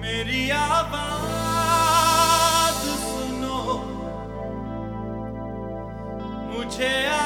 मेरी सुनो। मुझे आ...